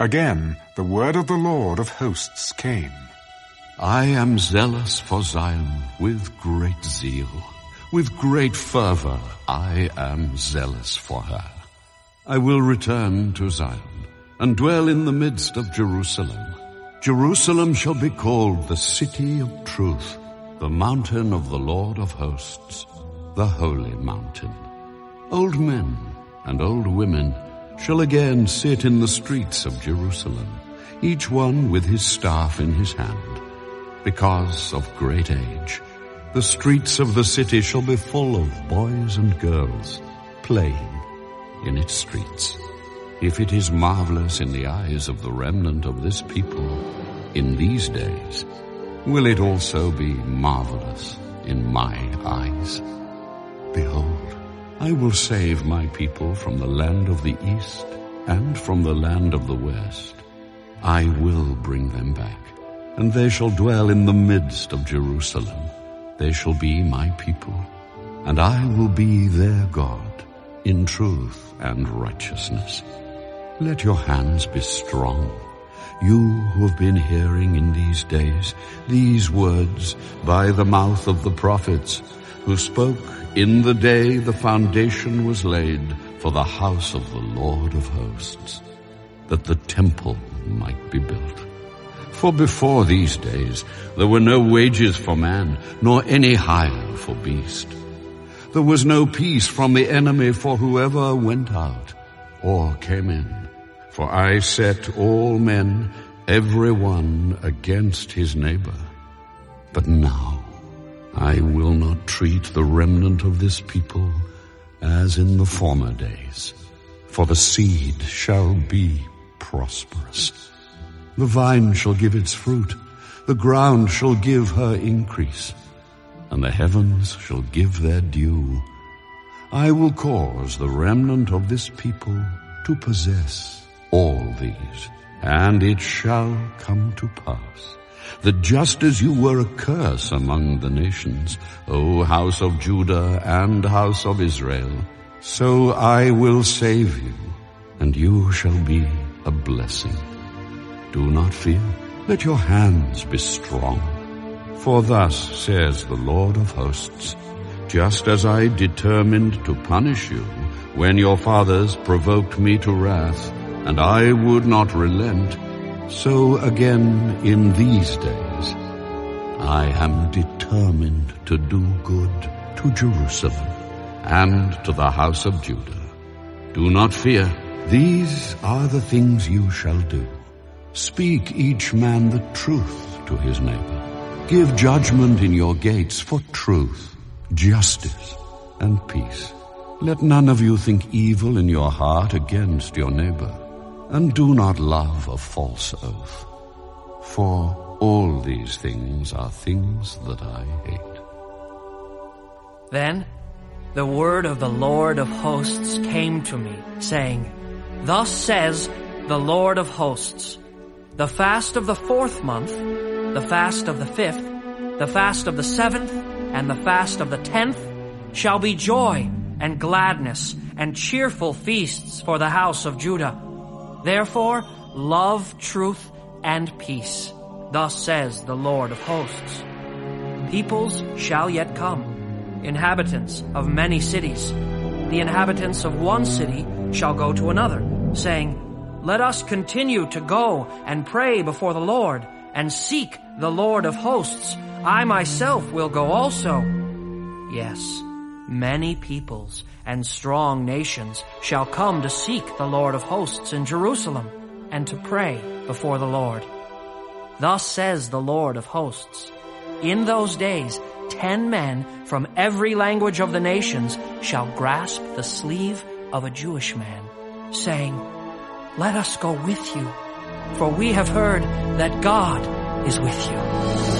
Again, the word of the Lord of hosts came. I am zealous for Zion with great zeal. With great fervor I am zealous for her. I will return to Zion and dwell in the midst of Jerusalem. Jerusalem shall be called the city of truth, the mountain of the Lord of hosts, the holy mountain. Old men and old women shall again sit in the streets of Jerusalem, each one with his staff in his hand, because of great age. The streets of the city shall be full of boys and girls playing in its streets. If it is marvelous in the eyes of the remnant of this people in these days, will it also be marvelous in my eyes? Behold, I will save my people from the land of the east and from the land of the west. I will bring them back, and they shall dwell in the midst of Jerusalem. They shall be my people, and I will be their God in truth and righteousness. Let your hands be strong. You who have been hearing in these days these words by the mouth of the prophets who spoke in the day the foundation was laid for the house of the Lord of hosts, that the temple might be built. For before these days there were no wages for man, nor any hire for beast. There was no peace from the enemy for whoever went out or came in. For I set all men, every one against his neighbor. But now I will not treat the remnant of this people as in the former days, for the seed shall be prosperous. The vine shall give its fruit, the ground shall give her increase, and the heavens shall give their due. I will cause the remnant of this people to possess all these, and it shall come to pass that just as you were a curse among the nations, O house of Judah and house of Israel, so I will save you, and you shall be a blessing. Do not fear. Let your hands be strong. For thus says the Lord of hosts, just as I determined to punish you when your fathers provoked me to wrath, and I would not relent, so again in these days I am determined to do good to Jerusalem and to the house of Judah. Do not fear. These are the things you shall do. Speak each man the truth to his neighbor. Give judgment in your gates for truth, justice, and peace. Let none of you think evil in your heart against your neighbor, and do not love a false oath. For all these things are things that I hate. Then the word of the Lord of hosts came to me, saying, Thus says the Lord of hosts, the fast of the fourth month, the fast of the fifth, the fast of the seventh, and the fast of the tenth shall be joy and gladness and cheerful feasts for the house of Judah. Therefore, love truth and peace. Thus says the Lord of hosts. Peoples shall yet come, inhabitants of many cities. The inhabitants of one city shall go to another, saying, let us continue to go and pray before the Lord and seek the Lord of hosts. I myself will go also. Yes, many peoples and strong nations shall come to seek the Lord of hosts in Jerusalem and to pray before the Lord. Thus says the Lord of hosts, in those days ten men from every language of the nations shall grasp the sleeve of a Jewish man, saying, let us go with you, for we have heard that God is with you.